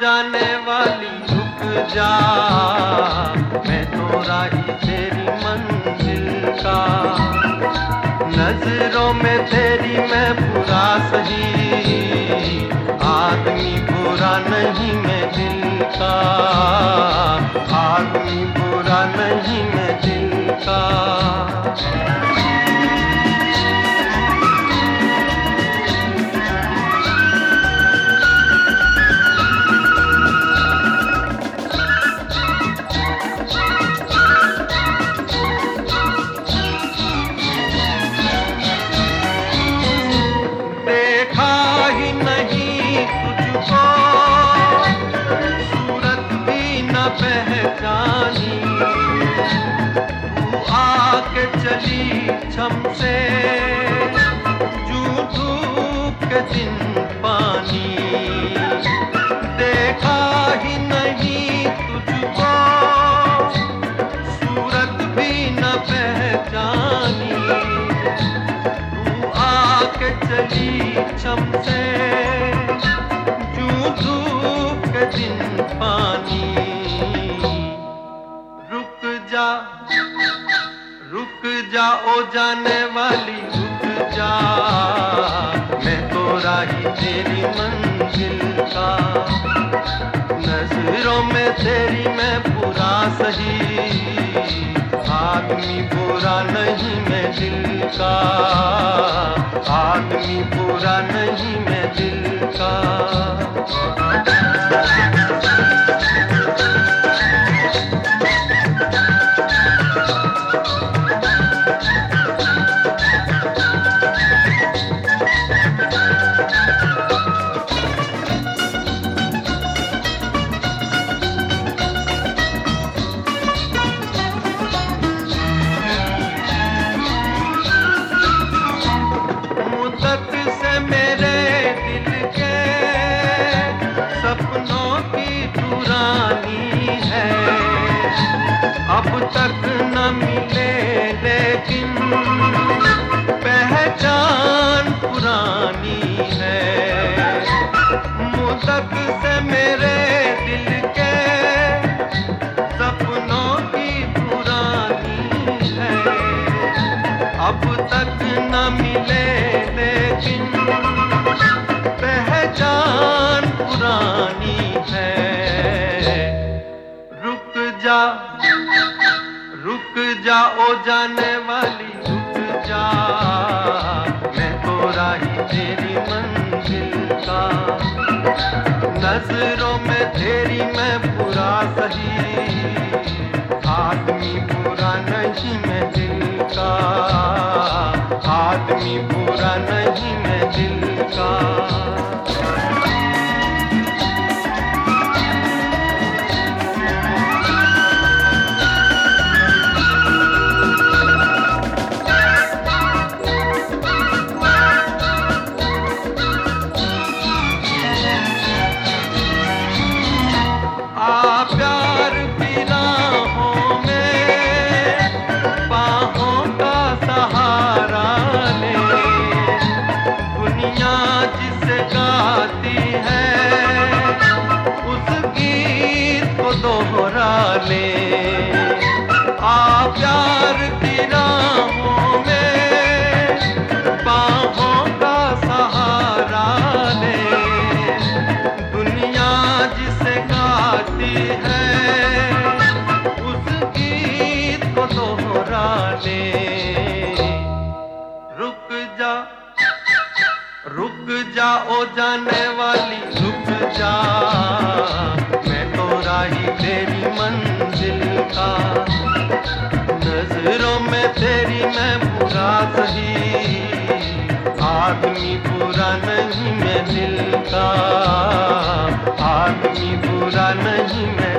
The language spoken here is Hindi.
जाने वाली रुक जा। मैं तो राही तेरी मंजिल का। नज़रों में तेरी मैं बुरा सही दिन पानी देखा ही नहीं तुझको। सूरत भी न पहचानी तू आके चली के दिन पानी। रुक जा रुक जा ओ जाने वाली, रुक जा। तेरी मैं पूरा सही। आदमी बुरा नहीं मैं दिल का। आदमी बुरा नहीं मैं दिल का। जा रुक जा ओ जाने वाली तेरी मैं बुरा सही। गाती है। उस गीत को दोहरा ले। आ प्यार रुक जा ओ जाने वाली, रुक जा। मैं तो राही तेरी मंजिल का। नज़रों में तेरी मैं बुरा सही। आदमी बुरा नहीं मैं दिल का। आदमी बुरा नहीं मैं